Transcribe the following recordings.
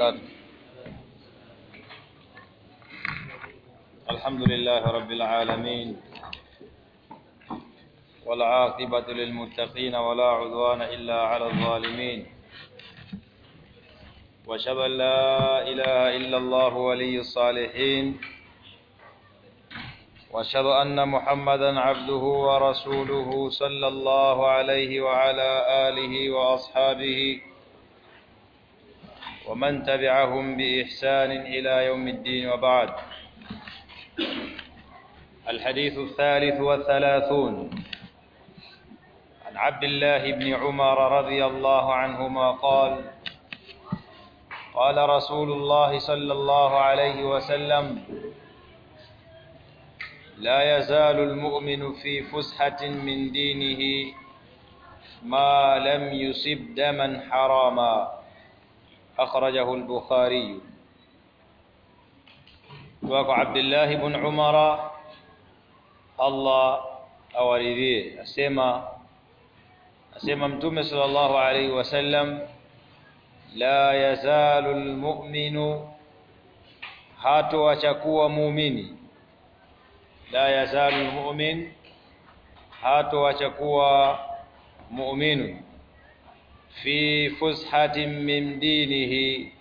وبركاته. الحمد لله رب العالمين والعاقبة للمتقين ولا عدوان إلا على الظالمين. وأشهد أن لا إله إلا الله ولي الصالحين. وأشهد أن محمدا عبده ورسوله صلى الله عليه وعلى آله وأصحابه ومن تبعهم بإحسان إلى يوم الدين وبعد. الحديث الثالث والثلاثون. عن عبد الله بن عمر رضي الله عنهما قال قال رسول الله صلى الله عليه وسلم لا يزال المؤمن في فسحة من دينه ما لم يصب دما حراما. أخرجه البخاري. وقع عبد الله بن عمر. الله أوريديه أسمى أسمى متوم صلى الله عليه وسلم. لا يزال المؤمن هاتوا شكوا مؤمن. لا يزال المؤمن هاتوا شكوا مؤمن. Fi fushatin min dinihi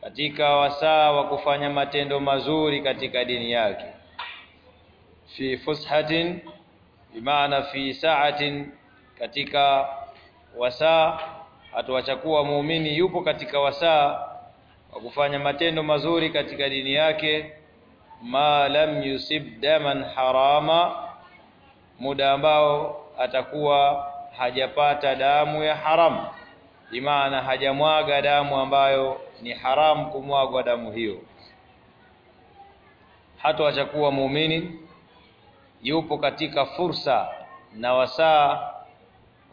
katika wasaa wa kufanya matendo mazuri katika dini yake. Fi fushatin bimaana fi sa'atin katika wasaa hatuacha kuwa muumini yupo katika wasaa wa kufanya matendo mazuri katika dini yake ma lam yusib daman harama muda ambao atakuwa hajapata damu ya haramu bimaana hajamwaga damu ambayo ni haramu kumwagwa damu hiyo. Hata achakuwa muumini yupo katika fursa na wasaa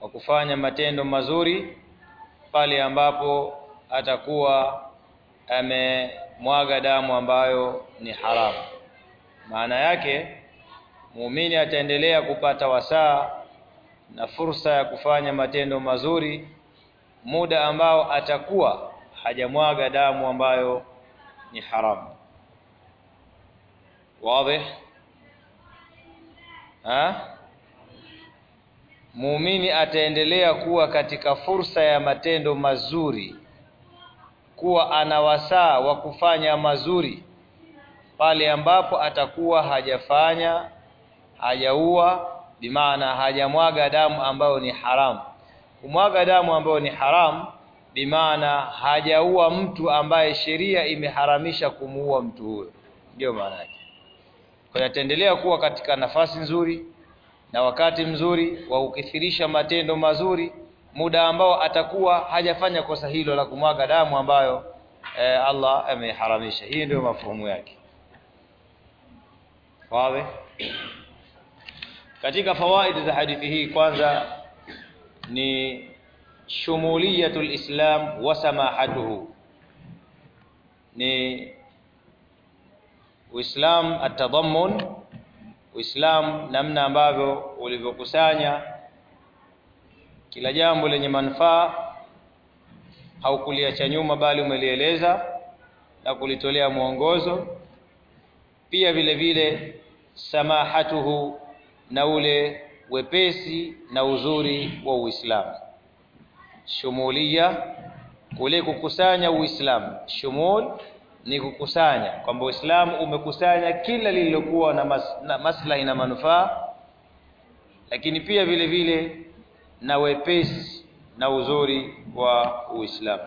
wa kufanya matendo mazuri pale ambapo atakuwa amemwaga damu ambayo ni haramu maana yake muumini ataendelea kupata wasaa na fursa ya kufanya matendo mazuri muda ambao atakuwa hajamwaga damu ambayo ni haramu wazi? Ha? Muumini ataendelea kuwa katika fursa ya matendo mazuri kuwa ana wasaa wa kufanya mazuri pale ambapo atakuwa hajafanya hajaua bimaana hajamwaga damu ambayo ni haramu kumwaga damu ambayo ni haramu bimaana hajaua mtu ambaye sheria imeharamisha kumuua mtu huyo. Ndio maana yake. Kwa hiyo ataendelea kuwa katika nafasi nzuri na wakati mzuri wa kukithirisha matendo mazuri muda ambao atakuwa hajafanya kosa hilo la kumwaga damu ambayo e, Allah ameharamisha. Hii ndio mafuhumu yake. Wawe katika fawaid za hadithi hii kwanza ni shumuliyatul islam wa samahatuhu. Ni uislam atadhammun uislam namna ambavyo ulivyokusanya kila jambo lenye manufaa. Haukuliacha nyuma bali umelieleza na kulitolea mwongozo. Pia vile vile samahatuhu na ule wepesi na uzuri wa Uislamu. Shumulia kule kukusanya Uislamu. Shumul ni kukusanya kwamba Uislamu umekusanya kila lililokuwa na, mas, na maslahi na manufaa lakini pia vile vile na wepesi na uzuri wa Uislamu.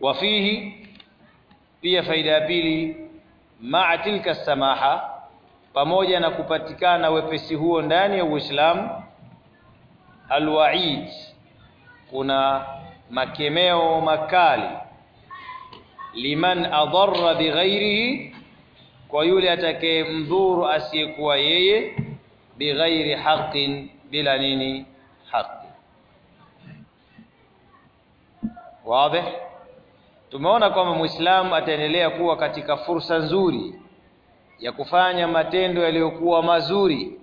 Wafihi pia faida ya pili ma'a tilka samaha pamoja na kupatikana wepesi huo ndani ya Uislamu alwaid kuna makemeo makali. Liman adarra bighairihi kwa yule atakayemdhuru asiyekuwa yeye bighairi haqqin bila nini haqi wazi? Tumeona kwamba muislamu ataendelea kuwa katika fursa nzuri ya kufanya matendo yaliyokuwa mazuri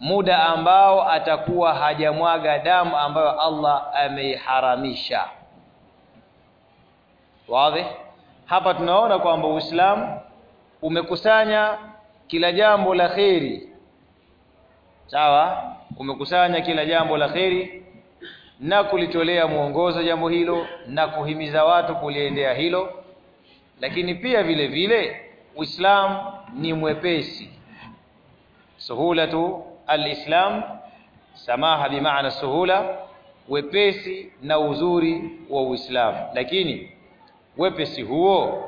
muda ambao atakuwa hajamwaga damu ambayo Allah ameiharamisha wazi? Hapa tunaona kwamba Uislamu umekusanya kila jambo la kheri. Sawa? Umekusanya kila jambo la kheri na kulitolea mwongozo jambo hilo na kuhimiza watu kuliendea hilo. Lakini pia vile vile Uislamu ni mwepesi. Suhulatu alislam samaha bimaana suhula wepesi na uzuri wa Uislamu. Lakini wepesi huo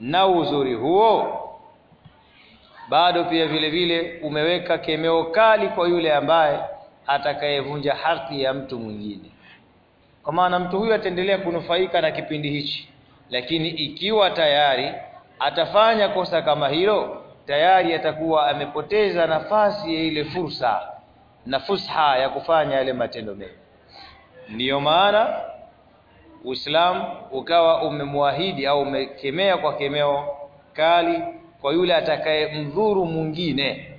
na uzuri huo bado pia vile vile umeweka kemeo kali kwa yule ambaye atakayevunja haki ya mtu mwingine. Kwa maana mtu huyu ataendelea kunufaika na kipindi hichi lakini ikiwa tayari atafanya kosa kama hilo tayari atakuwa amepoteza nafasi ya ile fursa na fusha ya kufanya yale matendo mema. Ndiyo maana Uislamu ukawa umemwahidi au umekemea kwa kemeo kali kwa yule atakaye mdhuru mwingine.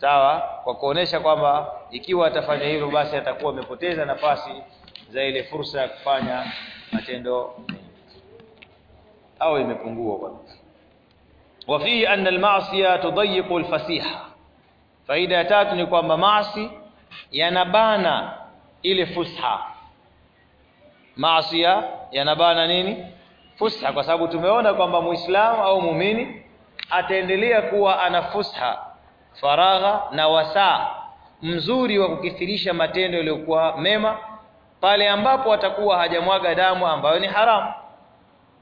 Sawa? Kwa kuonesha kwamba ikiwa atafanya hivyo basi atakuwa amepoteza nafasi za ile fursa ya kufanya matendo au imepungua kwa وفيه أن المعصية تضيق الفسيحة faida ya tatu ni kwamba maasi yanabana ile fusha maasi yanabana nini fusha kwa sababu tumeona kwamba muislamu au muumini ataendelea kuwa ana fusha faragha na wasaa mzuri wa kukithirisha matendo yaliyokuwa mema pale ambapo atakuwa hajamwaga damu ambayo ni haramu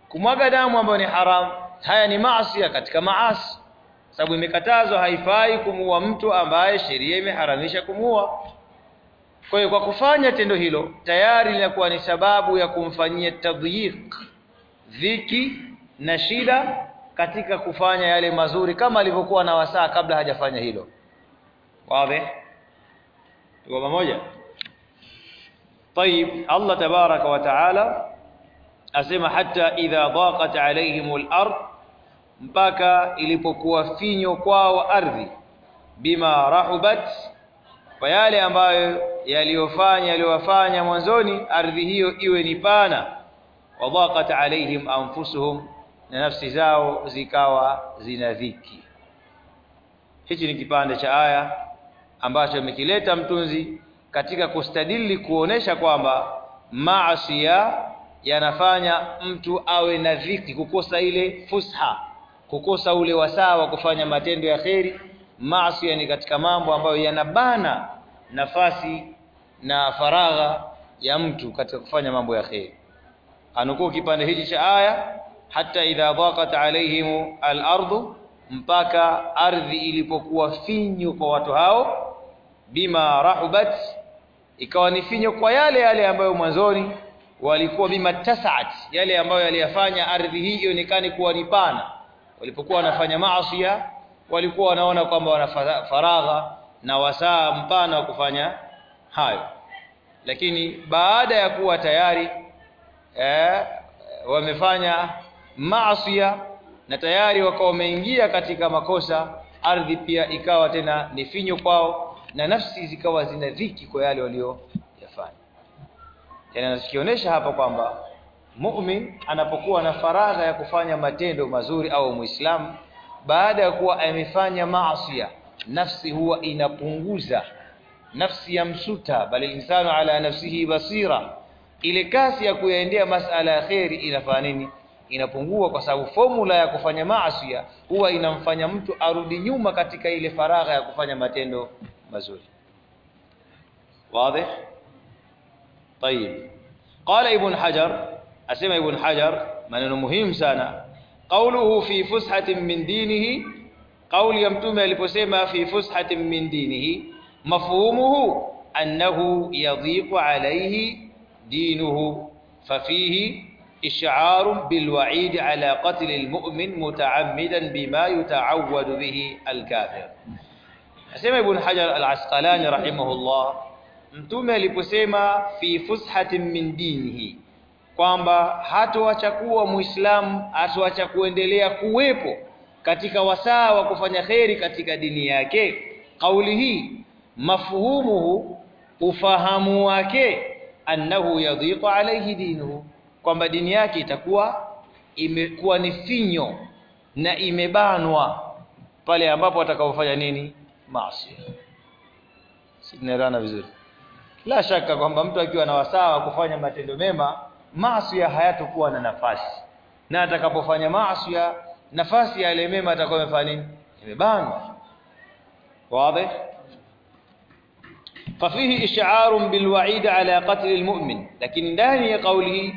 kumwaga damu ambayo ni haramu haya ni maasi katika maasi sababu imekatazwa haifai kumuua mtu ambaye sheria imeharamisha kumuua kwa hiyo kwa kufanya tendo hilo tayari linakuwa ni sababu ya kumfanyia tadhiq dhiki na shida katika kufanya yale mazuri kama alivyokuwa na wasaa kabla hajafanya hilo wazi tuko pamoja طيب الله تبارك وتعالى asema hata idha daqat alaihim al-ard mpaka ilipokuwa finyo kwao ardhi. Bima rahubat kwa yale ambayo yaliyofanya yaliyowafanya mwanzoni ardhi hiyo iwe ni pana. Wadhaqat alaihim anfusuhum na nafsi zao zikawa zina dhiki. Hichi ni kipande cha aya ambacho amekileta mtunzi katika kustadili kuonesha kwamba maasi yanafanya mtu awe na dhiki kukosa ile fusha kukosa ule wasaa wa kufanya matendo ya kheri maasi ni katika mambo ambayo yanabana nafasi na faragha ya mtu katika kufanya mambo ya kheri. Anukuu kipande hichi cha aya hata idha dhaqat alaihim al-ardu mpaka ardhi ilipokuwa finyu kwa watu hao bima rahubat ikawa ni finyo kwa yale yale ambayo mwanzoni walikuwa bima tasaat yale ambayo yaliyafanya ardhi hii ionekane kuwa ni pana walipokuwa wanafanya maasi walikuwa wanaona kwamba wana faragha na wasaa mpana wa kufanya hayo. Lakini baada ya kuwa tayari eh, wamefanya maasi na tayari wakawa wameingia katika makosa ardhi pia ikawa tena ni finyo kwao na nafsi zikawa zina dhiki kwa yale walioyafanya tena anakionyesha hapa kwamba mu'min anapokuwa na faragha ya kufanya matendo mazuri au muislamu baada ya kuwa amefanya maasi nafsi huwa inapunguza nafsi ya msuta bali insanu ala nafsihi basira ile kasi ya kuyaendea masala ya kheri inafanya nini inapungua kwa sababu formula ya kufanya maasi huwa inamfanya mtu arudi nyuma katika ile faragha ya kufanya matendo mazuri wazi طيب قال ابن حجر أسمى ابن حجر من مهم سانا قوله في فسحة من دينه قول يمتمع لبسيما في فسحة من دينه. مفهومه أنه يضيق عليه دينه ففيه إشعار بالوعيد على قتل المؤمن متعمدا بما يتعود به الكافر. أسمى ابن حجر العسقلاني رحمه الله متمع لبسيما في فسحة من دينه. Kwamba hatoacha kuwa muislamu hatoacha kuendelea kuwepo katika wasaa wa kufanya kheri katika dini yake. Kauli hii mafhumuhu ufahamu wake annahu yadhiqu alayhi dinuhu kwamba dini yake itakuwa imekuwa ni finyo na imebanwa pale ambapo atakapofanya nini? Maasi. Sinaelewana vizuri? La shaka kwamba mtu akiwa na wasaa wa kufanya matendo mema maasi hayatakuwa na nafasi na atakapofanya maasi nafasi ya yale mema atakuwa amefanya nini imebanwa wazi ففيه إشعار بالوعيد على قتل المؤمن لكن ndani ya kauli hii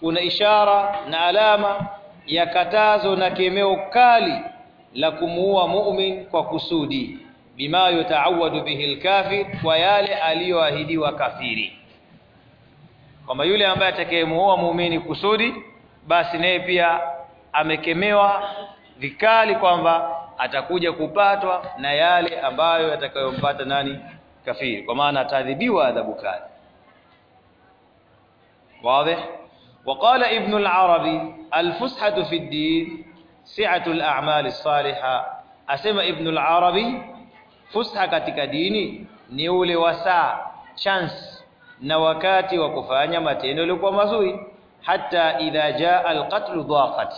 kuna ishara na alama ya katazo na kemeo kali la kumuua mu'min kwa kusudi bima yutaawadu bihi alkafir kwa yale aliyoahidiwa kafiri kwamba yule ambaye atakayemuoa muumini kusudi, basi naye pia amekemewa vikali kwamba atakuja kupatwa na yale ambayo yatakayompata nani kafiri, kwa maana ataadhibiwa adhabu kali. Wazi. وقال ابن العربي الفسحة في الدين fi ad-din si'atu ابن العربي as-saliha, asema Ibn al-Arabi, fusha katika dini ni ule wasaa, chance na wakati wa kufanya matendo yaliokuwa mazuri. Hata idha jaa alqatlu dhaqat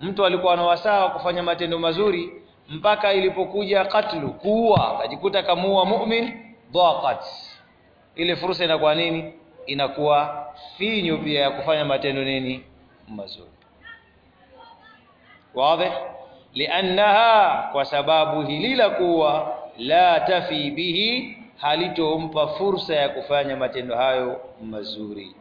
mtu alikuwa na wasaa wa kufanya matendo mazuri mpaka ilipokuja katlu kuua akajikuta kamuua mu'min dhaqat. Ile fursa inakuwa nini? Inakuwa finyu pia ya kufanya matendo nini? Mazuri. Wazi? Liannaha kwa sababu hili la kuwa la tafi bihi halitompa fursa ya kufanya matendo hayo mazuri.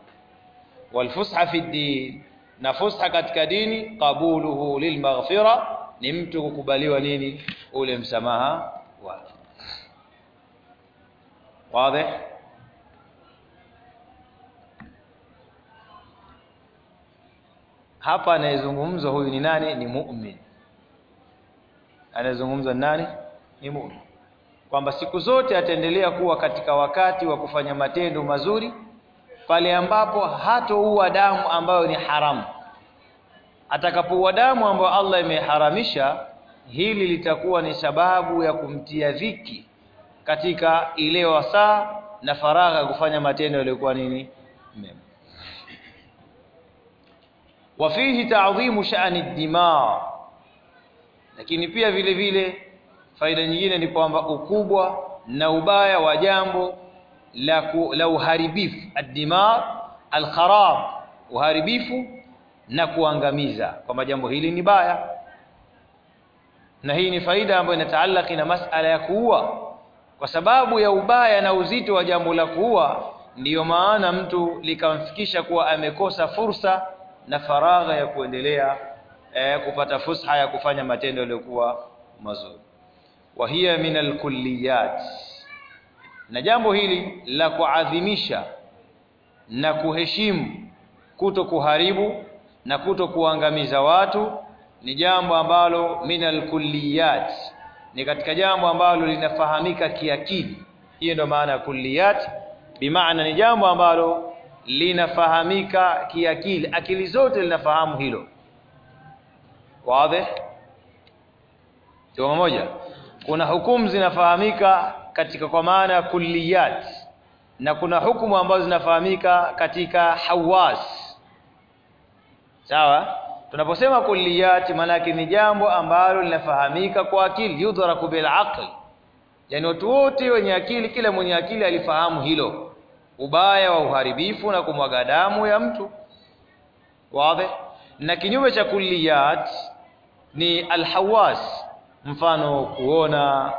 Walfusha fi din na fusha katika dini qabuluhu lilmaghfira ni mtu kukubaliwa nini? Ule msamaha wake. Wazi? Hapa anayezungumzwa huyu ni nani? Ni mu'min. Anayezungumzwa nani? Ni mu'min kwamba siku zote ataendelea kuwa katika wakati wa kufanya matendo mazuri pale ambapo hatoua damu ambayo ni haramu. Atakapoua damu ambayo Allah imeharamisha hili litakuwa ni sababu ya kumtia dhiki katika ile wasaa na faragha ya kufanya matendo yaliyokuwa nini mema. Wafihi ta'dhimu sha'ni ad-dima. Lakini pia vile vile faida nyingine ni kwamba ukubwa na ubaya wa jambo la, la uharibifu ad-dimar al-kharab uharibifu na kuangamiza kwamba jambo hili ni baya. Na hii ni faida ambayo inataalaki na masala ya kuua. Kwa sababu ya ubaya na uzito wa jambo la kuua ndiyo maana mtu likamfikisha kuwa amekosa fursa na faragha ya kuendelea eh, kupata fusha ya kufanya matendo yaliyokuwa mazuri wa hiya min alkulliyat. Na jambo hili la kuadhimisha na kuheshimu kuto kuharibu na kuto kuangamiza watu ni jambo ambalo min alkulliyat. Ni katika jambo ambalo linafahamika kiakili. Hiyo ndio maana ya kulliyat. Bimaana ni jambo ambalo linafahamika kiakili. Akili zote linafahamu hilo. Wazi? Tuko moja kuna hukumu zinafahamika katika kwa maana ya kulliyat. Na kuna hukumu ambazo zinafahamika katika hawas. Sawa? Tunaposema kulliyat maana yake ni jambo ambalo linafahamika kwa akili. Yudharaku bil aql. Yani watu wote wenye akili kila mwenye akili alifahamu hilo. Ubaya wa uharibifu na kumwaga damu ya mtu. Wazi? Na kinyume cha kulliyat ni alhawas mfano kuona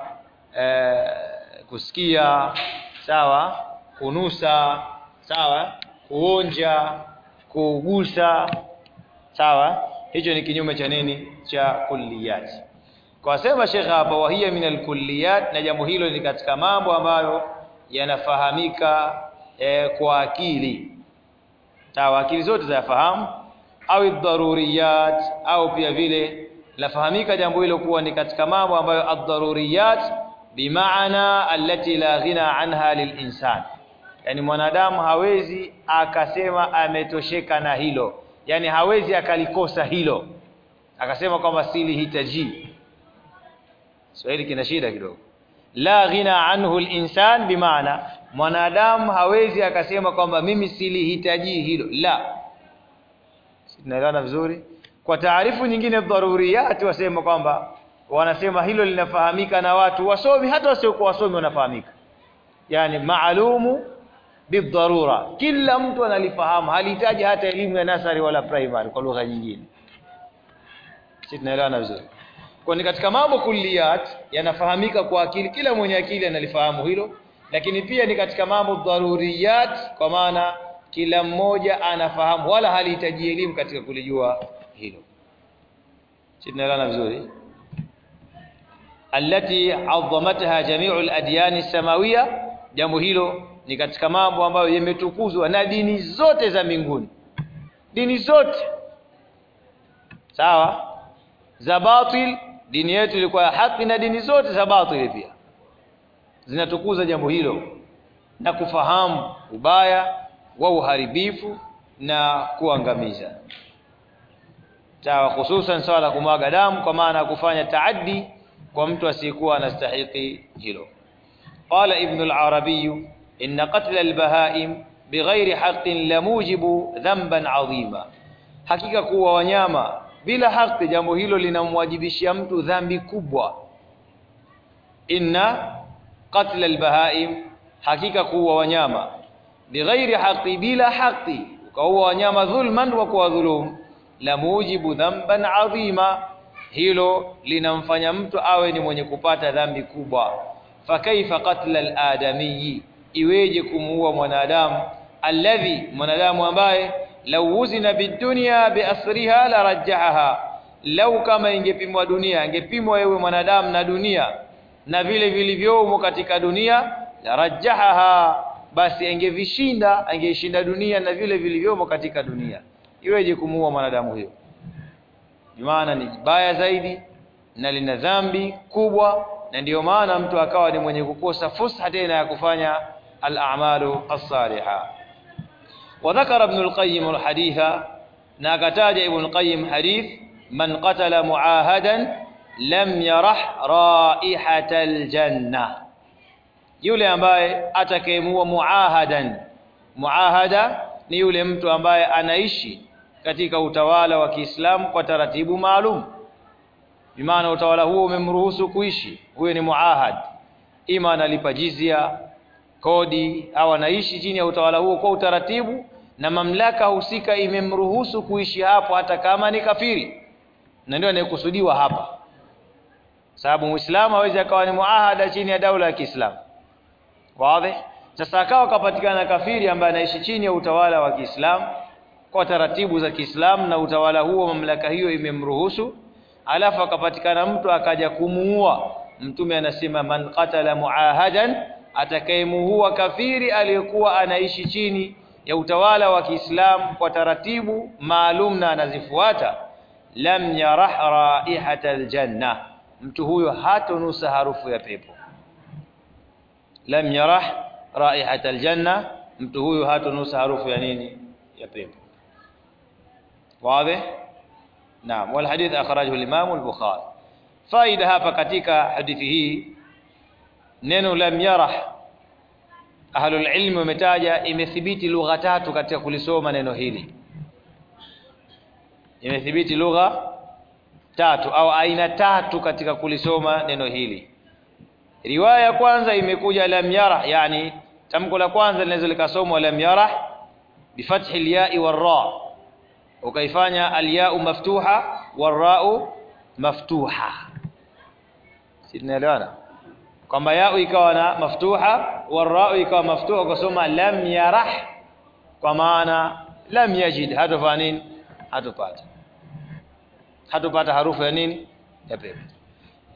eh, kusikia sawa kunusa sawa kuonja kugusa sawa. Hicho ni kinyume cha nini? Cha kulliyat. Kwa sema shekha hapa wahia min alkulliyat na jambo hilo ni katika mambo ambayo yanafahamika eh, kwa akili. Sawa akili zote zafahamu au dharuriyat au pia vile lafahamika jambo hilo kuwa ni katika mambo ambayo ad-daruriyat bimaana allati la ghina anha lilinsan yani mwanadamu hawezi akasema ametosheka na hilo. Yani hawezi akalikosa hilo. Akasema kwamba silihitaji. Swahili kina shida kidogo. La ghina anhu al-insan bimaana. Mwanadamu hawezi akasema kwamba mimi silihitaji hilo. La. Tunaelewana vizuri kwa taarifu nyingine dharuriyati, wasema kwamba wanasema hilo linafahamika na watu wasomi hata wasiokuwa wasomi wanafahamika. Yani maalumu bidharura kila mtu analifahamu halihitaji hata elimu ya nasari wala primary kwa lugha nyingine. Sisi tunaelewana vizuri? Kwa ni katika mambo kulliyat yanafahamika kwa akili kila mwenye akili analifahamu hilo lakini pia ni katika mambo dharuriyat kwa maana kila mmoja anafahamu wala halihitaji elimu katika kulijua hilo. Tunaelewana vizuri. Allati adhamatha jami'u al-adyan as-samawiyya jambo hilo ni katika mambo ambayo yametukuzwa na dini zote za mbinguni. Dini zote. Sawa? Za batil dini yetu ilikuwa ya haki na dini zote za batil pia. Zinatukuza jambo hilo na kufahamu ubaya wa uharibifu na kuangamiza sawa hususan swala kumwaga damu kwa maana kufanya taaddi kwa mtu asiyekuwa anastahiki hilo. Qala ibn al-arabi inna qatl al-bahaim bighairi haqqin lamujibu dhanban adhima. Hakika kuwa wanyama bila haki jambo hilo linamwajibishia mtu dhambi kubwa. Inna qatl al-bahaim hakika kuwa wanyama bighairi haqqi bila haki, ukaua wanyama dhulman wa kuwadhulum la mujibu dhanban adhima. Hilo linamfanya mtu awe ni mwenye kupata dhambi kubwa. Fakaifa qatla al-adamiyyi iweje kumuua mwanadamu? Alladhi mwanadamu ambaye lau uzina bidunya biasriha la rajjaha lau kama ingepimwa dunia ingepimwa wewe mwanadamu na dunia na vile vilivyomo katika dunia la rajjaha basi angevishinda angeishinda dunia na vile vilivyomo katika dunia iweje kumuua mwanadamu huyo? Maana ni baya zaidi na lina dhambi kubwa, na ndiyo maana mtu akawa ni mwenye kukosa fursa tena ya kufanya al-a'malu as-saliha. Wa dhakara Ibn al-Qayyim al-haditha, na akataja Ibn al-Qayyim hadith man qatala muahadan lam yarah raihata al-janna, yule ambaye atakayemuua muahadan. Muahada ni yule mtu ambaye anaishi katika utawala wa Kiislamu kwa taratibu maalum. Bimaana utawala huo umemruhusu kuishi. Huyo ni muahad. Ima analipa jizia kodi au anaishi chini ya utawala huo kwa utaratibu na mamlaka husika imemruhusu kuishi hapo hata kama ni kafiri. Na ndio anayekusudiwa hapa. Sababu muislamu hawezi akawa ni muahada chini ya daula ya Kiislamu. Wazi? Sasa akawa kapatikana kafiri ambaye anaishi chini ya utawala wa Kiislamu kwa taratibu za Kiislamu na utawala huo mamlaka hiyo imemruhusu. Alafu akapatikana mtu akaja kumuua. Mtume anasema man qatala muahadan atakayemuua kafiri aliyekuwa anaishi chini ya utawala wa Kiislamu kwa taratibu maalum na anazifuata. Lam yarah raihata aljanna mtu huyo hatonusa harufu ya pepo. Lam yarah raihata aljanna mtu huyo hatonusa harufu ya nini? Ya pepo wazi? Naam. Wal hadith akhrajahu al-imam al-bukhari. Faida hapa katika hadithi hii neno lam yarah ahlul ilm wametaja imethibiti lugha tatu katika kulisoma neno hili. Imethibiti lugha tatu au aina tatu katika kulisoma neno hili. Riwaya ya kwanza imekuja lam yarah yani tamko la kwanza linaweza likasomwa lam yarah bifathi al-ya'i war-ra ukaifanya alyau maftuha warau maftuha. Si tunaelewana? Kwamba ya'u ikawa na maftuha war-ra'u ikawa maftuha ukasoma lam yarah kwa maana lam yajid. Hatofanya nini? Hatopata. Hatopata harufu ya nini? Ya pepo.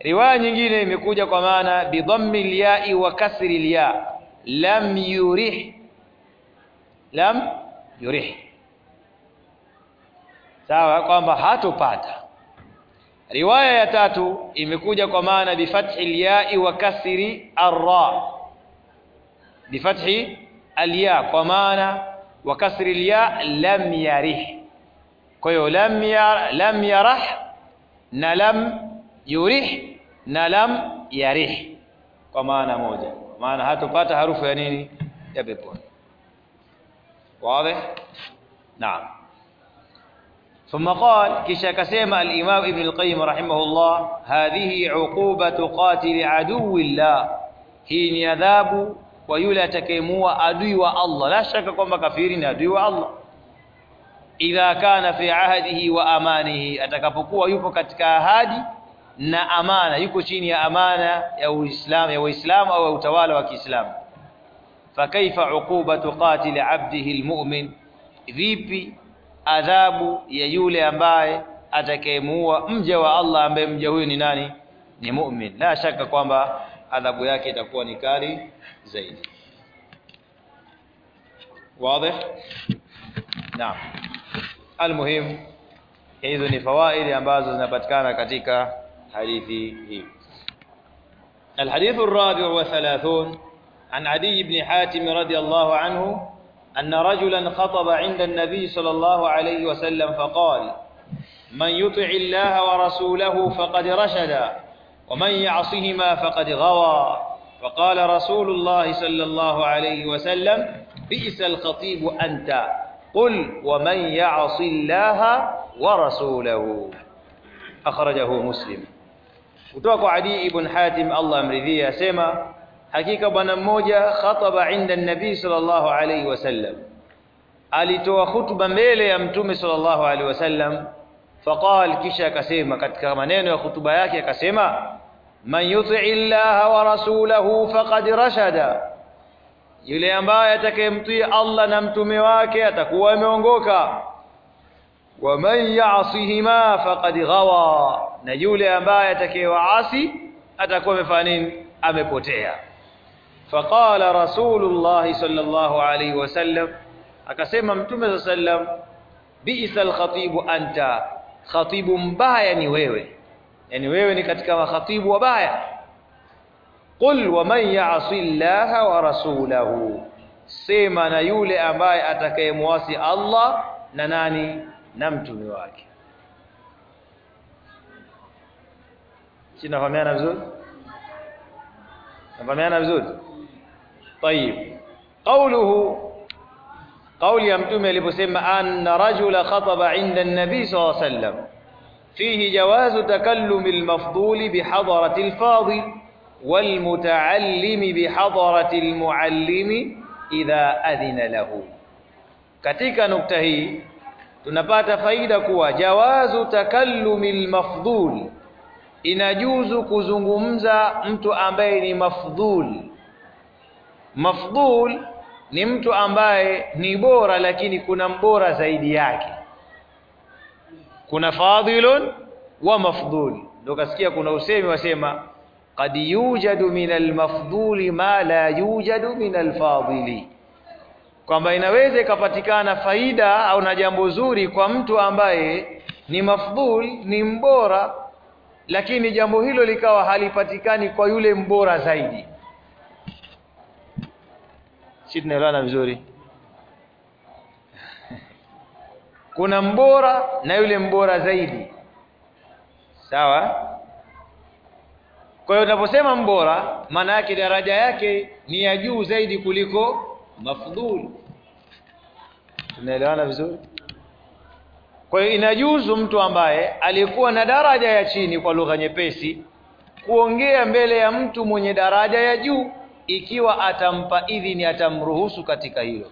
Riwaya nyingine imekuja kwa maana bidhammi al-ya'i wa kasri al-ya. Lam yurih. Lam yurih sawa kwamba hatopata riwaya ya tatu imekuja kwa maana bifathi al-ya'i wa kasri arra. Bifathi alya kwa maana wa kasri al-ya lam yarih. Kwa hiyo lam ya lam yarah na lam yurih na lam yarih. Kwa maana moja. Maana hatopata harufu ya nini? Ya peponi. Wazi? Naam ثم قال كشا كسيما الإمام ابن القيم رحمه الله هذه عقوبة قاتل عدو الله هي عذاب ويولى تكيموا أدوي الله لا شك كما كفير أدوي الله idha kana fi ahdihi wa amanihi atakapokuwa yupo katika ahadi na amana yuko chini ya amana ya Uislamu ya Waislamu au utawala wa Kiislamu fakaifa uqubatu qatil abdihi almu'min vipi adhabu ya yule ambaye atakayemuua mja wa Allah ambaye mja huyu ni nani ni mu'min la shaka kwamba adhabu yake itakuwa ni kali zaidi wazi naam almuhim hizo ni fawaidi ambazo zinapatikana katika hadithi hii الحديث الرابع والثلاثون عن عدي بن حاتم رضي الله عنه أن رجلا خطب عند النبي صلى الله عليه وسلم فقال من يطع الله ورسوله فقد رشد ومن يعصهما فقد غوى. فقال رسول الله صلى الله عليه وسلم بئس الخطيب أنت قل ومن يعص الله ورسوله. أخرجه مسلم. Kutoka kwa Adi ibn Hatim Allah amridhia asema حقيقة بنا موجة خطب عند النبي صلى الله عليه وسلم أليتوا خطبا ميلة يمتوم صلى الله عليه وسلم فقال كشا كسيمة كتكامنين وخطب ياكي كسيمة من يطع الله ورسوله فقد رشد يلي أنباء يتكيمتي الله نمتوم واكي يتكوى ميونغوكا ومن يعصيهما فقد غوى نجولي أنباء يتكيوا عاصي أتكوى مفانين amepotea. فقال رسول الله صلى الله عليه وسلم اكسم متومه صلى الله عليه وسلم بئس الخطيب أنت. خطيب مبايا ني ووي يعني ووي ني كاتيكا خطيب وبايا قل ومن يعص الله ورسوله. سما نا يولي امباي اتكاي مواسي الله نا ناني نا متومي واكي شنو فهمنا بزول فهمنا بزول طيب. قوله قول يمتم لابو سيما أن رجل خطب عند النبي صلى الله عليه وسلم. فيه جواز تكلم المفضول بحضرة الفاضل والمتعلم بحضرة المعلم إذا أذن له. كتيك نبتهي تنبات فايدك وجواز تكلم المفضول. إن جوز كزنغمز أنت أمين مفضول. Mafdhul ni mtu ambaye ni bora lakini kuna mbora zaidi yake. Kuna fadhilun wa mafdhul ndio kasikia kuna usemi wasema qad yujadu min almafdhuli ma la yujadu min alfadhili kwamba inaweza ikapatikana faida au na jambo zuri kwa mtu ambaye ni mafdhul ni mbora lakini jambo hilo likawa halipatikani kwa yule mbora zaidi si tunaelewana vizuri. Kuna mbora na yule mbora zaidi. Sawa? Kwa hiyo unaposema mbora maana yake daraja yake ni ya juu zaidi kuliko mafdhuli tunaelewana vizuri? Kwa hiyo inajuzu mtu ambaye alikuwa na daraja ya chini kwa lugha nyepesi kuongea mbele ya mtu mwenye daraja ya juu ikiwa atampa idhini atamruhusu katika hilo.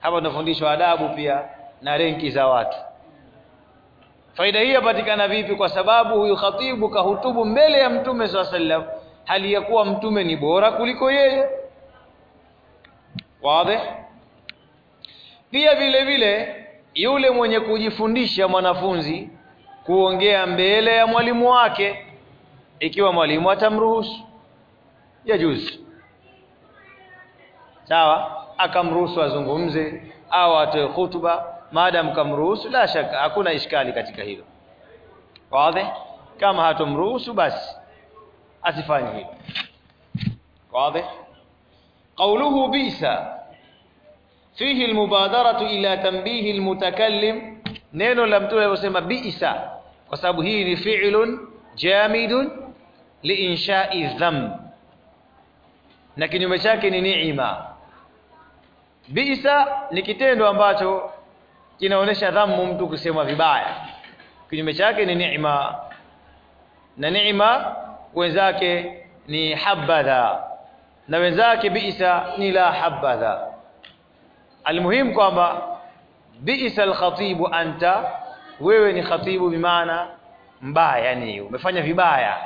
Hapa tunafundishwa adabu pia na renki za watu. Faida hii yapatikana vipi? Kwa sababu huyu khatibu kahutubu mbele ya mtume swalla sallam hali ya kuwa mtume ni bora kuliko yeye. Wazi? Pia vile vile yule mwenye kujifundisha mwanafunzi kuongea mbele ya mwalimu wake ikiwa mwalimu atamruhusu يجوز سواء أكم روسوا زنغمزي أو أتوي خطبة مادام كم روس لا شك أكون إشكالي كتك هيدو واضح كما هاتم روس بس أسفان هيدو واضح قوله بيسا فيه المبادرة إلى تنبيه المتكلم نينو لم توي وسيما بيسا وسبهين فعل جامد لإنشاء الذنب na kinyume chake ni ni'ima bisa ni kitendo ambacho kinaonesha dhammu mtu kusema vibaya. Kinyume chake ni ni'ima na ni'ima wenzake ni habadha. Na wenzake bisa ni la habadha. Almuhim kwamba bisa alkhatibu anta wewe ni khatibu bimaana mbaya yani umefanya vibaya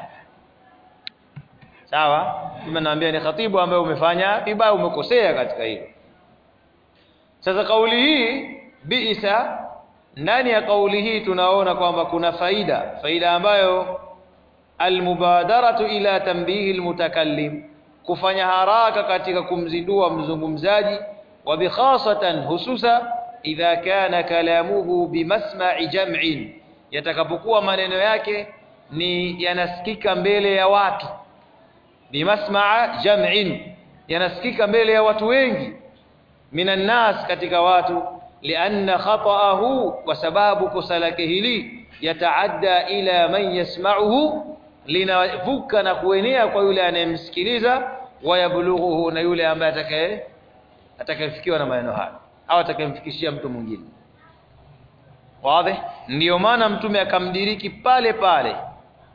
sawa? Mimi naambia ni khatibu ambaye umefanya vibaya umekosea katika hilo. Sasa kauli hii biisa ndani ya kauli hii tunaona kwamba kuna faida. Faida ambayo almubadaratu ila tanbihi almutakallim kufanya haraka katika kumzindua mzungumzaji wa bikhasatan hususa idha kana kalamuhu bimasma'i jam'in yatakapokuwa maneno yake ni yanasikika mbele ya watu bimasma'a jam'in. Yanasikika mbele ya watu wengi. Minan nas katika watu. Lianna khata'ahu kwa sababu kosa lake hili yataadda ila man yasma'uhu linavuka na kuenea kwa yule anayemsikiliza wayablughuhu na yule ambaye atakaye atakayefikiwa na maneno hayo au atakayemfikishia mtu mwingine. Wazi? Ndiyo maana mtume akamdiriki pale pale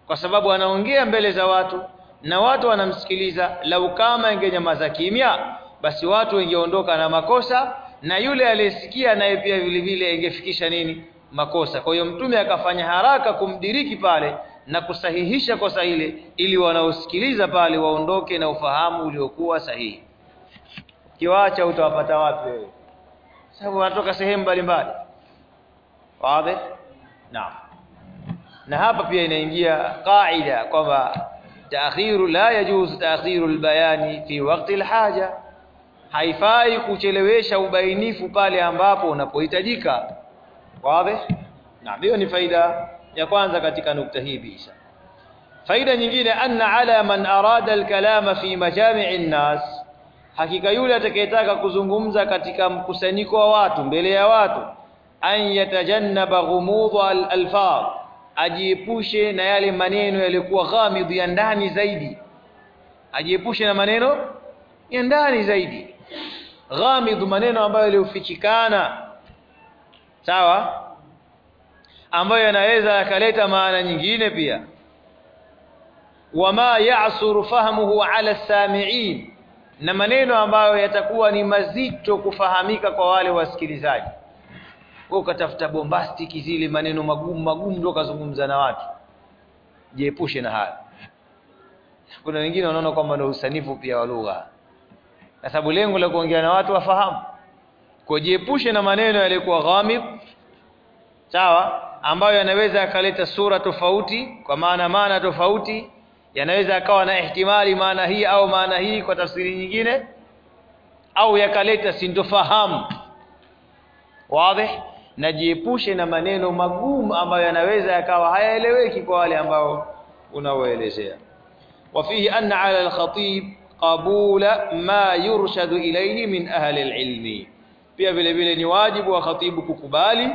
kwa sababu anaongea mbele za watu na watu wanamsikiliza lau kama ingenyamaza kimya basi watu wengeondoka na makosa na yule aliyesikia naye pia vile vile ingefikisha nini? Makosa. Kwa hiyo mtume akafanya haraka kumdiriki pale na kusahihisha kosa ile ili wanaosikiliza pale waondoke na ufahamu uliokuwa sahihi. Kiwacha utawapata wapi wewe? Sababu wanatoka sehemu mbalimbali. Wazi? Naam. Na hapa pia inaingia qaida kwamba تأخير لا يجوز تأخير البيان في وقت الحاجة. حيفاي كتلويش أو بينيف بالي أمبابو نبو يتجيكا واضح؟ نعم يوني فايدة يا يقوان زكاتيكا نبتهي بيسا. فايدة نجينا أن على من أراد الكلام في مجامع الناس Hakika yule atakayetaka kuzungumza katika mkusanyiko wa watu mbele ya watu an yatajannaba ajiepushe na yale maneno yaliyokuwa ghamidh ya ndani zaidi. Ajiepushe na maneno ya ndani zaidi. Ghamidhu, maneno ambayo yaliofichikana sawa? Ambayo yanaweza yakaleta maana nyingine pia. Wama ya'suru fahmuhu ala samiin. Na maneno ambayo yatakuwa ni mazito kufahamika kwa wale wasikilizaji wewe ukatafuta bombastic zile maneno magumu magumu ndio kazungumza na watu. Jiepushe na hayo. Kuna wengine wanaona kwamba ndio usanifu pia wa lugha. Kwa sababu lengo la kuongea na watu wafahamu. Kwa jiepushe na maneno yaliyokuwa ghamid sawa ambayo yanaweza yakaleta sura tofauti kwa maana maana tofauti yanaweza akawa na ihtimali maana hii au maana hii kwa tafsiri nyingine au yakaleta sintofahamu. Wazi najiepushe na maneno magumu ambayo yanaweza yakawa hayaeleweki kwa wale ambao unawaelezea. Wafihi anna ala alkhatib qabula ma yurshadu ilayhi min ahli alilmi. Pia vile vile ni wajibu wa khatibu kukubali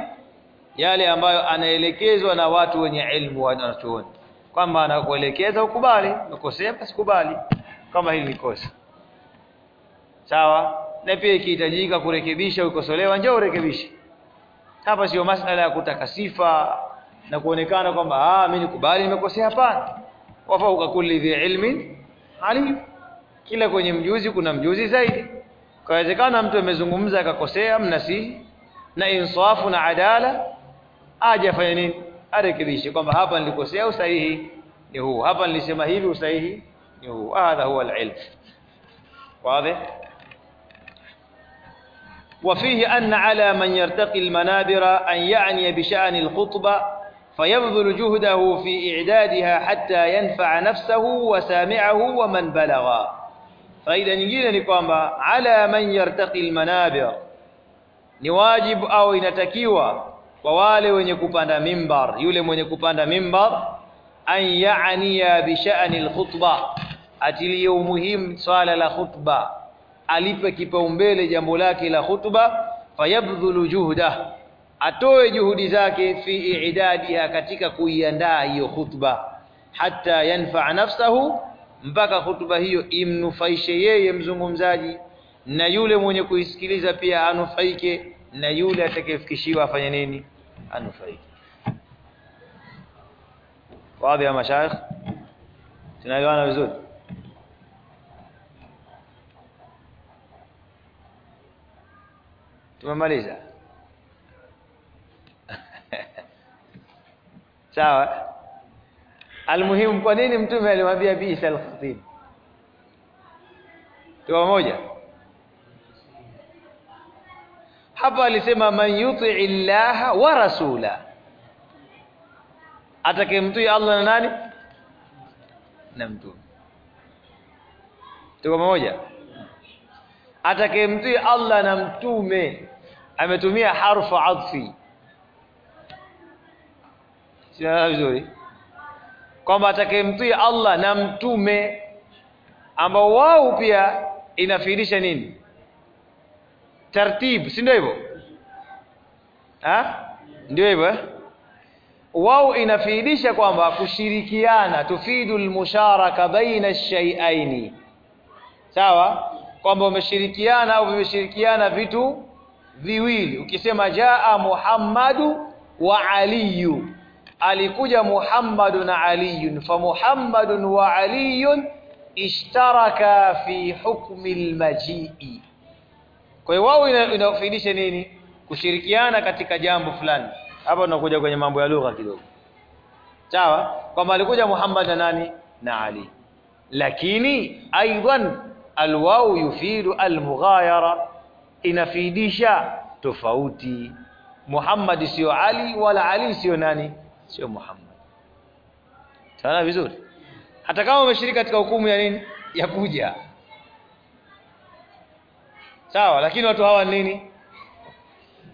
yale ambayo anaelekezwa na watu wenye ilmu wanachuoni. Kwamba anakuelekeza ukubali ukosea basi kubali. Kama hili ni kosa. Sawa? Na pia ikihitajika kurekebisha ukosolewa njoo urekebishe. Hapa sio masala ya kutaka sifa na kuonekana kwamba ah, mimi nikubali nimekosea. Hapana, wafa ukakuli dhi ilmin alim, kila kwenye mjuzi kuna mjuzi zaidi. Kawezekana mtu amezungumza akakosea, mnasihi na insafu na adala, aje afanye nini? Arekebishe kwamba hapa nilikosea, usahihi ni huu, hapa nilisema hivi, usahihi ni huu. Hadha huwa alilm, wazi. وفيه أن على من يرتقي المنابر أن يعني بشأن الخطبة فيبذل جهده في إعدادها حتى ينفع نفسه وسامعه ومن بلغ. فإذا نجينا نقوم على من يرتقي المنابر. نواجب أو نتكيوا ووالي وين ونكوبان منبر. يولي وين ونكوبان منبر. أن يعني بشأن الخطبة. أتلي يومهم سؤال الخطبة. Alipe kipaumbele jambo lake la khutba fayabdhulu juhda atoe juhudi zake fi i'dadiha katika kuiandaa hiyo khutba hatta yanfaa nafsahu mpaka khutba hiyo imnufaishe yeye mzungumzaji na yule mwenye kuisikiliza pia anufaike na yule atakayefikishiwa afanye nini? Anufaike. Wazi ya mashaikh? Tunaelewana vizuri tumemaliza. Sawa almuhimu kwa nini mtume alimwambia bisa alkhatib? Tuwa moja hapa alisema man yuti llaha wa rasula. Atakayemtii Allah na nani? Na mtume. Tuko pamoja? Atakayemtii Allah na mtume ametumia harfu adfi sina vizuri. Kwamba atakayemtii Allah na mtume ambao wao pia inafirisha nini? Tartib si ndio hivyo? Ndio hivyo eh? wao inafiidisha kwamba kushirikiana tufidu almusharaka baina ash-shay'aini. Sawa? Kwamba umeshirikiana au vimeshirikiana vitu viwili. Ukisema jaa Muhammadu wa Aliyu alikuja Muhammadu na Aliyun. Fa Muhammadun wa Aliyun ishtaraka fi hukmi almajii. Kwa hiyo wao inafundisha nini? Kushirikiana katika jambo fulani. Hapa tunakuja kwenye mambo ya lugha kidogo. Sawa? Kwamba alikuja Muhammad na nani? Na Ali. Lakini aidan alwau yufidu almughayara inafidisha tofauti. Muhammad sio Ali wala Ali sio nani? Sio Muhammad. Sawa vizuri? Hata kama umeshiriki katika hukumu ya nini? Ya kuja. Sawa lakini watu hawa nini?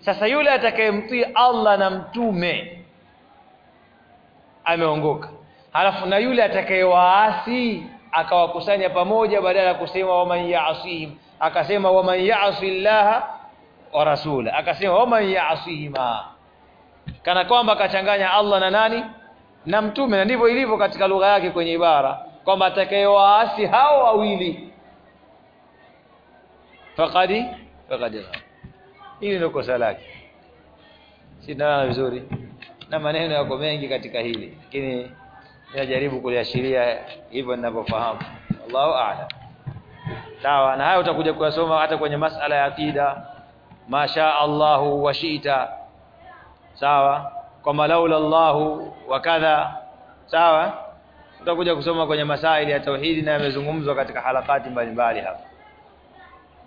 Sasa yule atakayemtii Allah na mtume ameongoka. Halafu na yule atakayewaasi akawakusanya pamoja badala ya kusema waman yaasihim akasema waman yaasi llaha wa rasula akasema waman yaasihima kana kwamba akachanganya Allah na nani? Na mtume. Na ndivyo ilivyo katika lugha yake kwenye ibara kwamba atakayewaasi hao wawili. Faqadi faqadi hili ndio kosa lake. Sinaona vizuri. Na maneno yako mengi katika hili. Lakini ninajaribu kuliashiria hivyo ninavyofahamu. Allahu a'lam. Sawa na hayo utakuja kuyasoma hata kwenye masala ya akida masha Allahu wa shiita sawa? Kama laula Allahu wa kadha. Sawa? Utakuja kusoma kwenye masaili ya tauhidi na yamezungumzwa katika halakati mbalimbali hapa.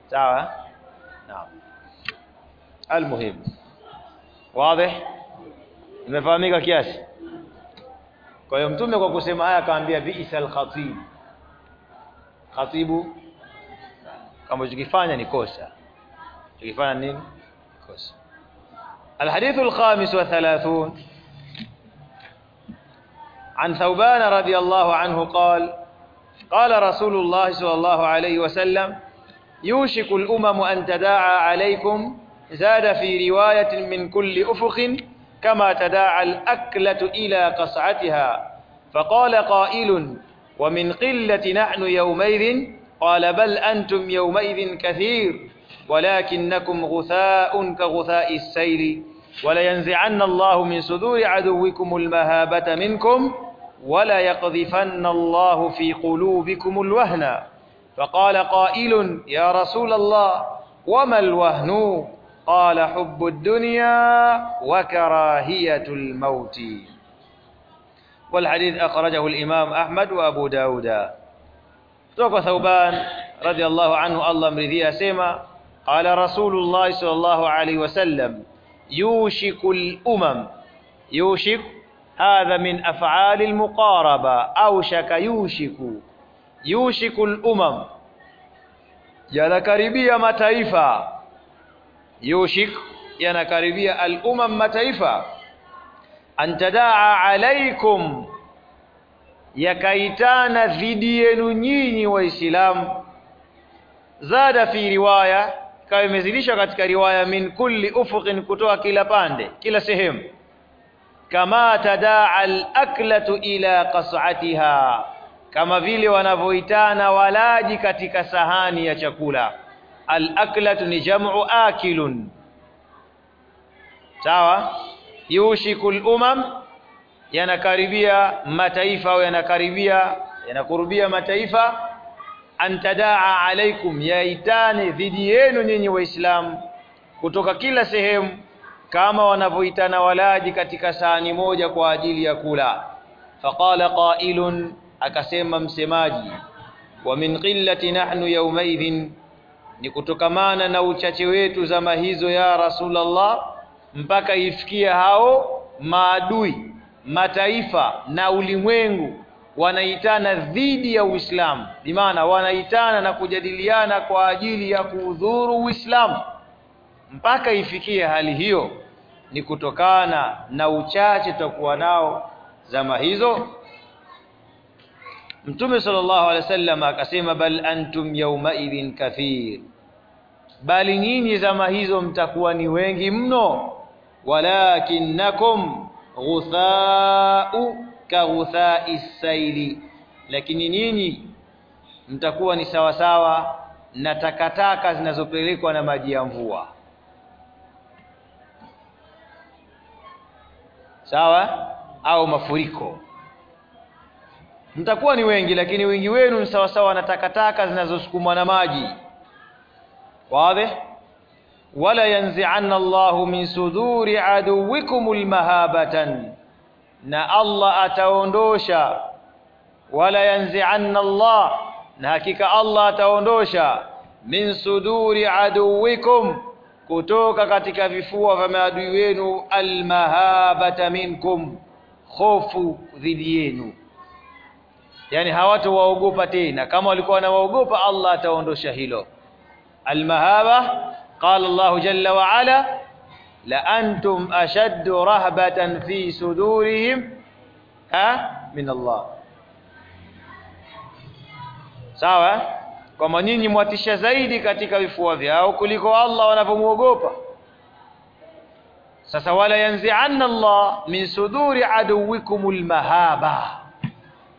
Sawa? Naam. Almuhim. Wazi? Imefahamika kiasi kwa hiyo mtume kwa kusema haya akaambia bi'sal khatib. Khatibu kama ukifanya ni kosa. Ukifanya nini kosa. الحديث الخامس وثلاثون عن ثوبان رضي الله عنه قال قال رسول الله صلى الله عليه وسلم يوشك الأمم أن تداعى عليكم زاد في رواية من كل أفق كما تداعى الأكلة إلى قصعتها. فقال قائل ومن قلة نحن يومئذ؟ قال بل أنتم يومئذ كثير ولكنكم غثاء كغثاء السيل. ولينزعن الله من صدور عدوكم المهابة منكم ولا يقذفن الله في قلوبكم الوهن. فقال قائل يا رسول الله وما الوهن؟ قال حب الدنيا وكراهية الموت. والحديث أخرجه الإمام أحمد وأبو داود. توفى ثوبان رضي الله عنه الله مرذي أسيما. قال رسول الله صلى الله عليه وسلم يوشك الأمم. يوشك هذا من أفعال المقاربة. أوشك يوشك. يوشك الأمم. يا لكريبي يا متايفا yushik yanakaribia al-umam mataifa. Antadaa alaikum yakaitana dhidi yenu nyinyi waislamu. Zada fi riwaya ikawa imezidishwa katika riwaya min kulli ufuqin kutoa kila pande kila sehemu. Kama tadaa al-aklatu ila qas'atiha kama vile wanavyoitana walaji katika sahani ya chakula al-aklatu ni jam'u akilun. Sawa? Yushikul umam yanakaribia mataifa au yanakaribia yanakurubia mataifa antadaa alaikum yaitane dhidi yenu nyinyi waislamu kutoka kila sehemu kama wanavyoitana walaji katika sahani moja kwa ajili ya kula. Faqala qailun akasema msemaji wa min qillati nahnu yawmaidhin ni kutokamana na uchache wetu zama hizo ya rasulullah mpaka ifikie hao maadui mataifa na ulimwengu wanaitana dhidi ya Uislamu. Bimaana wanaitana na kujadiliana kwa ajili ya kuudhuru Uislamu. Mpaka ifikie hali hiyo ni kutokana na uchache tutakuwa nao zama hizo. Mtume sallallahu alaihi wasallam akasema bal antum yawma idhin kathir bali nyinyi zama hizo mtakuwa ni wengi mno. Walakinnakum ghutha'u kaghuthai saili lakini nyinyi mtakuwa ni sawa sawa na takataka zinazopelekwa na maji ya mvua. Sawa? Au mafuriko. Mtakuwa ni wengi lakini wengi wenu ni sawa sawa na takataka zinazosukumwa na maji wazi? Wala yanzi'anna Allahu min suduri aduwikum almahabatan. Na Allah ataondosha. Wala yanzi'anna Allah. Na hakika Allah ataondosha. Min suduri aduwikum. Kutoka katika vifua vya maadui wenu almahabata minkum. Hofu dhidi yenu. Yani hawatowaogopa tena. Kama walikuwa wanawaogopa Allah ataondosha hilo almahaba qala الله جل وعلا ala la antum في ha min Allah sawa? Kwamba nyinyi mwatisha zaidi katika vifua vyao kuliko Allah wanavyomuogopa sasa wala yanzi'anna Allah min suduri aduwikumul mahaba.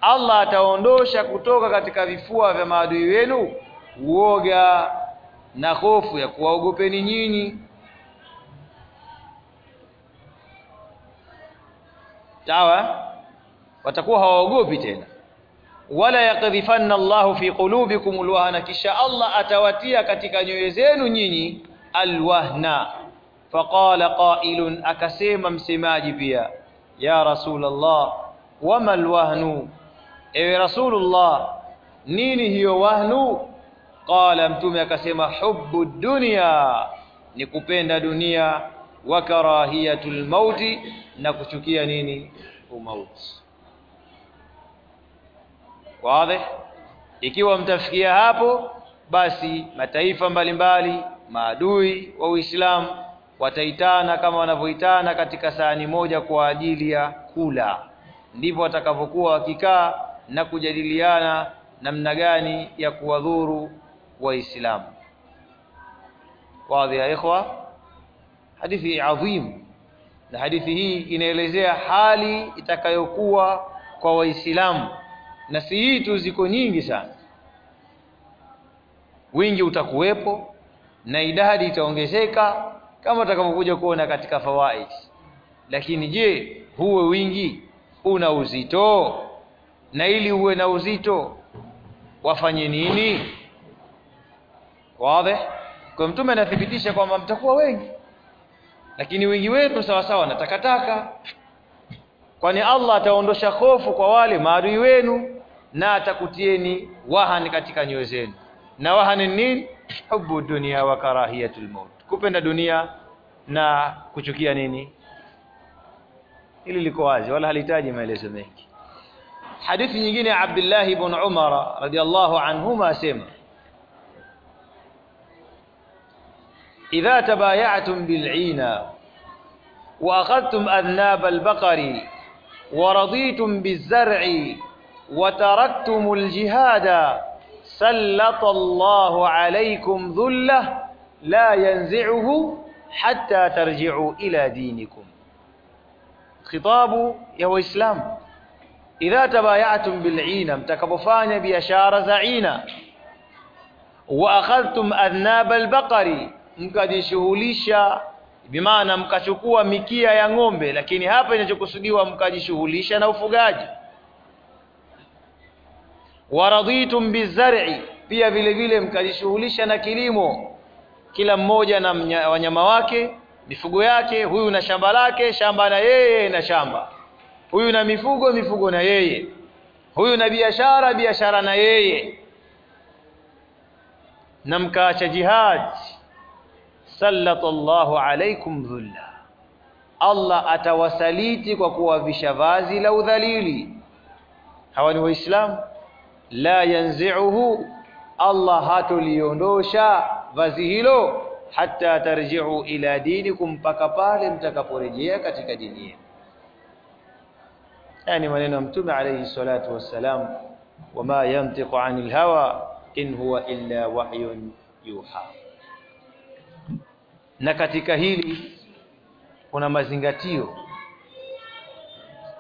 Allah ataondosha kutoka katika vifua vya maadui wenu uoga na hofu ya kuwaogopeni nyinyi. Sawa watakuwa hawaogopi tena. Wala yakdhifanna Allahu fi qulubikum alwahna kisha Allah atawatia katika nyoyo zenu nyinyi alwahna. Faqala qailun akasema msemaji pia ya rasulullah wama alwahnu? Ewe rasulullah nini hiyo wahnu qala mtume akasema hubbu dunya ni kupenda dunia wa karahiyatul mauti na kuchukia nini? Umauti. Wazi? Ikiwa mtafikia hapo basi mataifa mbalimbali maadui wa Uislamu wataitana kama wanavyoitana katika sahani moja kwa ajili ya kula. Ndivyo watakavyokuwa wakikaa na kujadiliana namna gani ya kuwadhuru waislamu. Wadhi ya ikhwa hadithi adhim. Na hadithi hii inaelezea hali itakayokuwa kwa waislamu. Na si hii tu ziko nyingi sana. Wingi utakuwepo na idadi itaongezeka kama utakavyokuja kuona katika fawaid. Lakini je huwe wingi? Una uzito? Na ili uwe na uzito wafanye nini wazi kwa mtume anathibitisha kwamba mtakuwa wengi. Lakini wengi wetu sawa sawa na takataka. Kwani Allah ataondosha hofu kwa wale maadui wenu na atakutieni wahani katika nyoyo zenu. Na wahani nini hubu dunia wa karahiyatul maut. Kupenda dunia na kuchukia nini? Hili liko wazi wala halihitaji maelezo mengi. Hadithi nyingine ya Abdullah ibn Umar radiyallahu anhuma asema إذا تبايعتم بالعينة وأخذتم أذناب البقر ورضيتم بالزرع وتركتم الجهاد سلط الله عليكم ذلة لا ينزعه حتى ترجعوا إلى دينكم. خطاب يا إسلام إذا تبايعتم بالعينة متكبفان بيشار زعينة وأخذتم أذناب البقر mkajishughulisha bimaana mkachukua mikia ya ng'ombe lakini hapa inachokusudiwa mkajishughulisha na ufugaji. Waraditum bizar'i pia vile vile mkajishughulisha na kilimo. Kila mmoja na mnya, wanyama wake mifugo yake huyu na shamba lake shamba na yeye na shamba. Huyu na mifugo mifugo na yeye. Huyu na biashara biashara na yeye. Na mkaacha sallallahu alaikum dhulla. Allah atawasaliti kwa kuwavisha vazi la udhalili. Hawa ni waislamu? La yanzi'uhu. Allah hatoliondosha vazi hilo hata tarji'u ila dinikum mpaka pale mtakaporejea katika dini yenu. Yani maneno ya mtume alayhi salatu wassalam. Wama yantiqu anil hawa in huwa illa wahyun yuha na katika hili kuna mazingatio.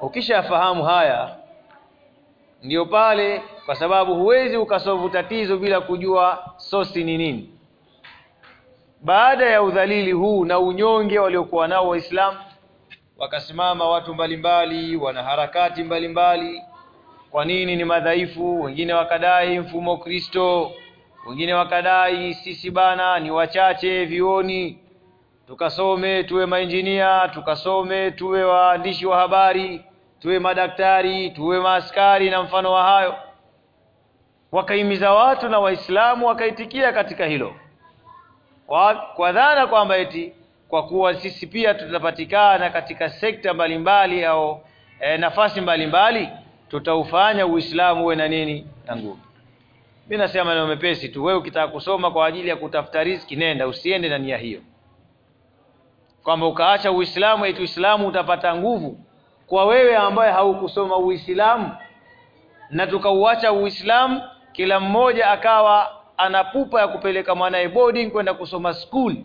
Ukishafahamu haya ndiyo pale kwa sababu huwezi ukasovu tatizo bila kujua sosi ni nini. Baada ya udhalili huu na unyonge waliokuwa nao waislamu wakasimama watu mbalimbali wana harakati mbalimbali kwa nini ni madhaifu? Wengine wakadai mfumo kristo wengine wakadai sisi bana ni wachache vioni tukasome tuwe mainjinia tukasome tuwe waandishi wa habari tuwe madaktari tuwe maaskari na mfano wa hayo. Wakaimiza watu na waislamu wakaitikia katika hilo. Kwa, kwa dhana kwamba eti kwa kuwa sisi pia tutapatikana katika sekta mbalimbali au e, nafasi mbalimbali tutaufanya uislamu uwe na nini na nguvu. Mimi nasema ni mepesi tu. Wewe ukitaka kusoma kwa ajili ya kutafuta riziki nenda usiende na nia hiyo kwamba ukaacha uislamu eti uislamu utapata nguvu kwa wewe ambaye haukusoma uislamu. Na tukauacha uislamu kila mmoja akawa ana pupa ya kupeleka mwanae boarding kwenda kusoma school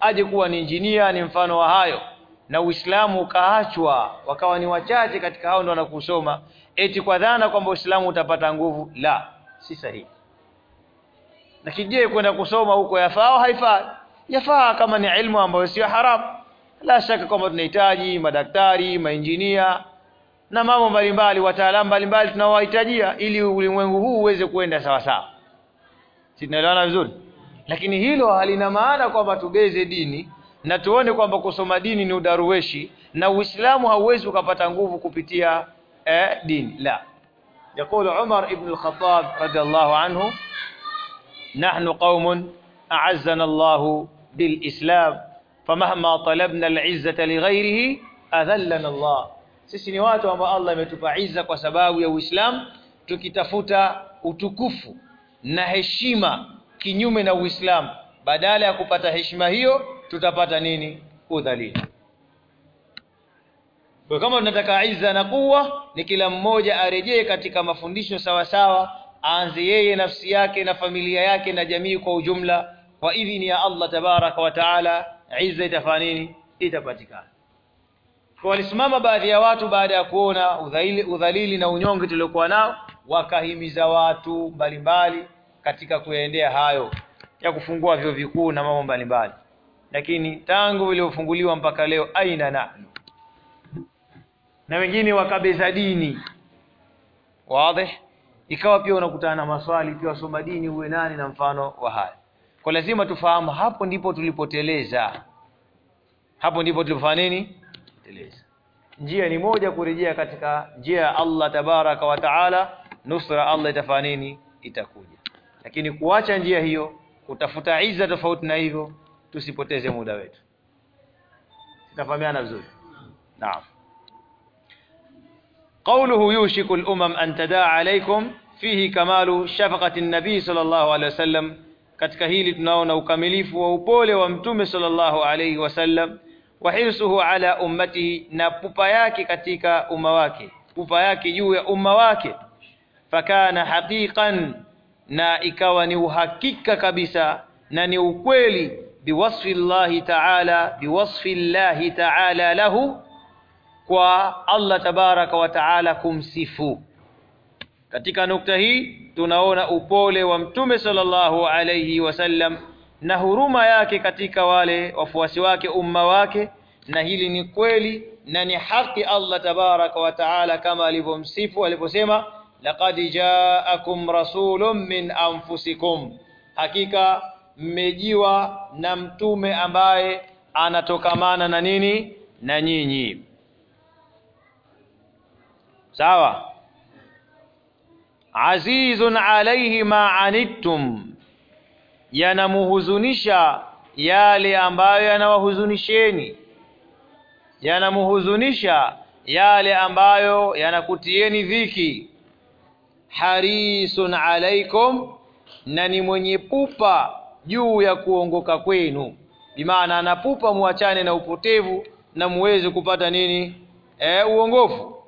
aje kuwa ni injinia ni mfano wa hayo. Na uislamu ukaachwa wakawa ni wachache katika hao ndio wanakusoma. Eti kwa dhana kwamba uislamu utapata nguvu la si sahihi. Lakini je kwenda kusoma huko yafaa haifai yafaa kama ni ilmu ambayo sio haramu la shaka kwamba tunahitaji madaktari mainjinia na mambo mbalimbali wataalamu mbalimbali tunaowahitajia ili ulimwengu huu uweze kuenda sawa sawa si tunaelewana vizuri lakini hilo halina maana kwamba tugeze dini na tuone kwamba kusoma dini ni udaruweshi na uislamu hauwezi ukapata nguvu kupitia eh, dini la يقول عمر بن الخطاب رضي الله عنه نحن قوم أعزنا الله bilislam famahma talabna alizzata lighairihi adhallana Allah sisi ni watu ambao Allah ametupa izza kwa sababu ya Uislamu. Tukitafuta utukufu na heshima kinyume na Uislamu badala ya kupata heshima hiyo tutapata nini? Udhalili. Kwa kama tunataka izza na kuwa ni kila mmoja arejee katika mafundisho sawasawa aanze yeye nafsi yake na familia yake na jamii kwa ujumla kwa idhini ya Allah tabaraka wa taala izza itafanya nini? Itapatikana. Kwa walisimama baadhi ya watu baada ya kuona udhalili, udhalili na unyonge tuliokuwa nao wakahimiza watu mbalimbali katika kuendea hayo ya kufungua vyuo vikuu na mambo mbalimbali. Lakini tangu vilivyofunguliwa mpaka leo aina nahnu? Na wengine wakabeza dini. Wazi? Ikawa pia unakutana na maswali pia wasoma dini uwe nani na mfano wa haya kwa lazima tufahamu hapo ndipo tulipoteleza hapo ndipo tulipofanya nini teleza njia ni moja kurejea katika njia ya Allah tabaraka wa taala nusra Allah itafanya nini itakuja lakini kuacha njia hiyo kutafuta iza tofauti na hivyo tusipoteze muda wetu tutafahamiana vizuri naam قوله يوشك الأمم أن تداعى عليكم فيه كمال شفقة النبي صلى الله عليه وسلم katika hili tunaona ukamilifu wa upole wa mtume sallallahu alayhi wasallam wa hirsuhu ala ummatihi na pupa yake katika umma wake pupa yake juu ya umma wake. Fakana haqiqan na ikawa ni uhakika kabisa na ni ukweli biwasfi llahi ta'ala biwasfi llahi ta'ala lahu kwa Allah tabaraka wa taala kumsifu katika nukta hii tunaona upole wa mtume sallallahu alayhi wasallam na huruma yake katika wale wafuasi wake umma wake. Na hili ni kweli na ni haki Allah tabaraka wa taala kama alivyomsifu aliposema laqad jaakum rasulun min anfusikum. Hakika mmejiwa na mtume ambaye anatokamana na nini? Na nyinyi. Sawa azizun alayhi ma anittum. Yanamuhuzunisha yale ambayo yanawahuzunisheni. Yanamuhuzunisha yale ambayo yanakutieni dhiki. Harisun alaikum na ni mwenye pupa juu ya kuongoka kwenu. Bimaana anapupa muachane na upotevu na muweze kupata nini? E, uongofu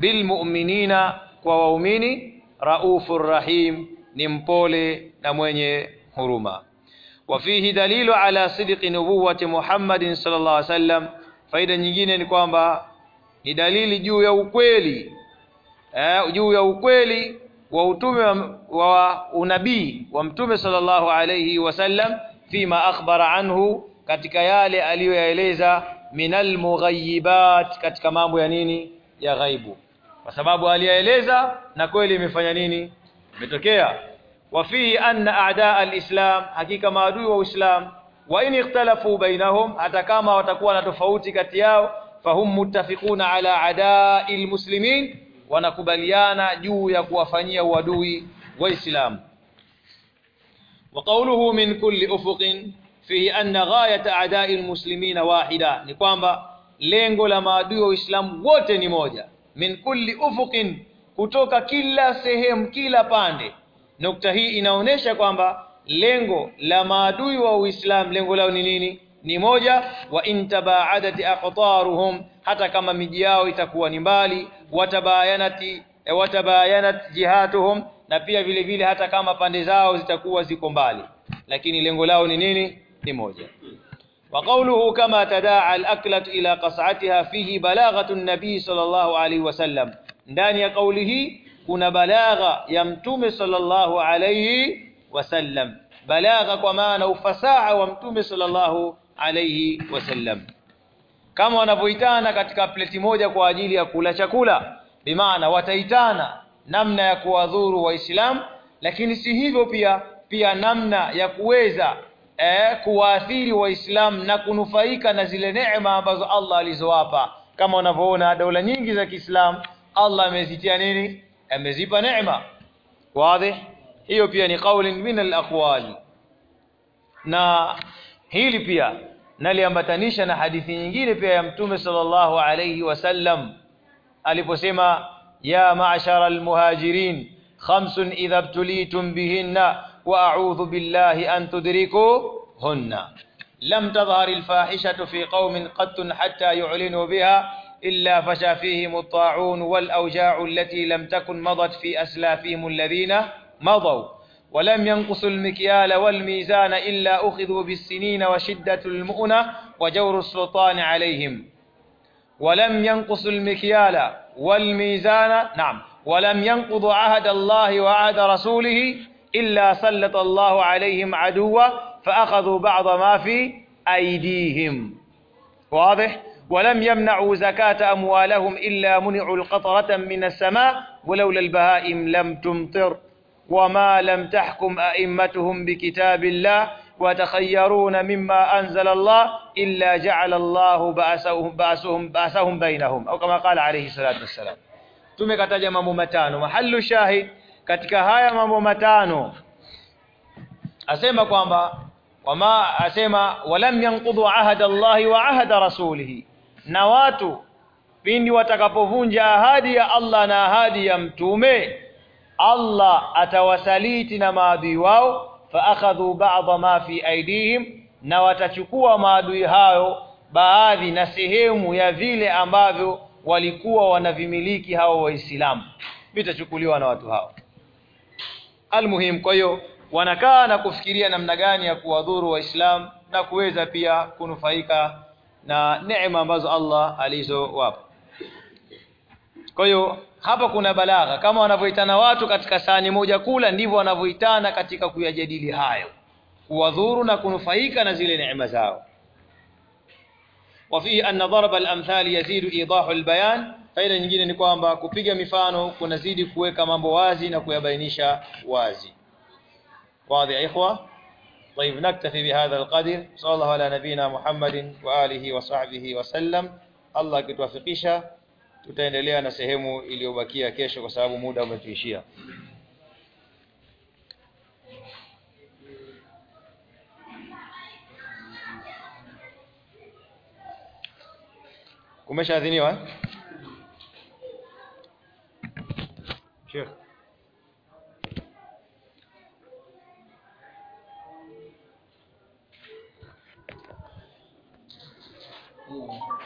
bilmu'minina kwa waumini raufur rahim ni mpole na mwenye huruma. Wafihi dalilu ala sidqi nubuwati Muhammadin sallallahu alaihi wasallam. Faida nyingine ni kwamba ni dalili juu ya ukweli eh, juu ya ukweli wa utume wa, unabii wa mtume sallallahu alayhi wasallam fima akhbara anhu katika yale aliyoyaeleza min almughayibat katika mambo ya nini? Ya ghaibu kwa sababu aliyaeleza na kweli imefanya nini? Imetokea. Wafihi anna a'daa al-islam hakika maadui wa uislam wa in ikhtalafu bainahum hata kama watakuwa na tofauti kati yao fahum muttafiquna ala a'da'i al-muslimin wanakubaliana juu ya kuwafanyia uadui waislamu wa qawluhu min kulli ufuqin fihi anna ghayat a'da'i al-muslimina wahida ni kwamba lengo la maadui wa uislamu wote ni moja min kulli ufuqin kutoka kila sehemu kila pande. Nukta hii inaonyesha kwamba lengo la maadui wa Uislamu lengo lao ni nini? Ni moja wa intabaadat aqtaruhum hata kama miji yao itakuwa ni mbali watabayanati e, watabayanat jihatuhum na pia vile vile hata kama pande zao zitakuwa ziko mbali. Lakini lengo lao ni nini? Ni moja وقوله كما تداعى الأكلة إلى قصعتها فيه بلاغة النبي صلى الله عليه وسلم. داني قوله كنا بلاغة يمتم صلى الله عليه وسلم. بلاغة وما نوفساع ومتم صلى الله عليه وسلم. كما نفويتانا katika pleti moja kwa ajili ya kula chakula bimaana wataitana namna ya kuwadhuru wa islam lakini si hivyo eh, kuwaathiri waislamu na kunufaika na zile neema ambazo Allah alizowapa. Kama unavyoona dola nyingi za Kiislamu Allah amezitia nini? Amezipa neema. Wazi? Hiyo pia ni kauli min al-aqwali na hili pia naliambatanisha na hadithi nyingine pia ya mtume sallallahu alayhi wasallam aliposema ya ma'shara al-muhajirin khamsun idha ibtulitum bihinna a'udhu billahi an tudrikuhunna lam tadhhar al-fahishatu fi qaumin qattun hatta yu'linu biha إلا فشى فيهم الطاعون والأوجاع التي لم تكن مضت في أسلافهم الذين مضوا. ولم ينقصوا المكيال والميزان إلا أخذوا بالسنين وشدة المؤنة وجور السلطان عليهم. ولم ينقصوا المكيال والميزان نعم ولم ينقضوا عهد الله وعهد رسوله إلا سلط الله عليهم عدوا فأخذوا بعض ما في أيديهم. واضح؟ ولم يمنعوا زكاة أموالهم إلا منعوا القطرة من السماء ولولا البهائم لم تمطر. وما لم تحكم أئمتهم بكتاب الله وتخيرون مما أنزل الله إلا جعل الله بأسهم, بأسهم, بأسهم بينهم. أو كما قال عليه الصلاة والسلام. tumekataja mambo matano mahallu shahid katika haya mambo matano asema kwamba wama asema walam yanqudhu ahada Allahi wa ahada rasulihi. Na watu pindi watakapovunja ahadi ya Allah na ahadi ya mtume Allah atawasaliti na maadui wao faakhadhu ba'dha ma fi aidihim na watachukua maadui hayo baadhi na sehemu ya vile ambavyo walikuwa wanavimiliki hao waislamu. Vitachukuliwa na watu hao almuhim kwa hiyo wanakaa na kufikiria namna gani ya kuwadhuru waislamu na kuweza pia kunufaika na neema ambazo Allah alizowapa kwa hiyo hapa kuna balagha kama wanavyoitana watu katika sahani moja kula ndivyo wanavyoitana katika kuyajadili hayo kuwadhuru na kunufaika na zile neema zao وفيه أن ضرب الأمثال يزيد إيضاح البيان faida nyingine ni kwamba kupiga mifano kunazidi kuweka mambo wazi na kuyabainisha wazi واضح يا إخوة طيب نكتفي بهذا القدر صلى الله على نبينا محمد وآله وصحبه وسلم الله kituwafikisha tutaendelea na sehemu iliyobakia kesho kwa sababu muda umetuishia kumeshaadhiniwa 去嗯。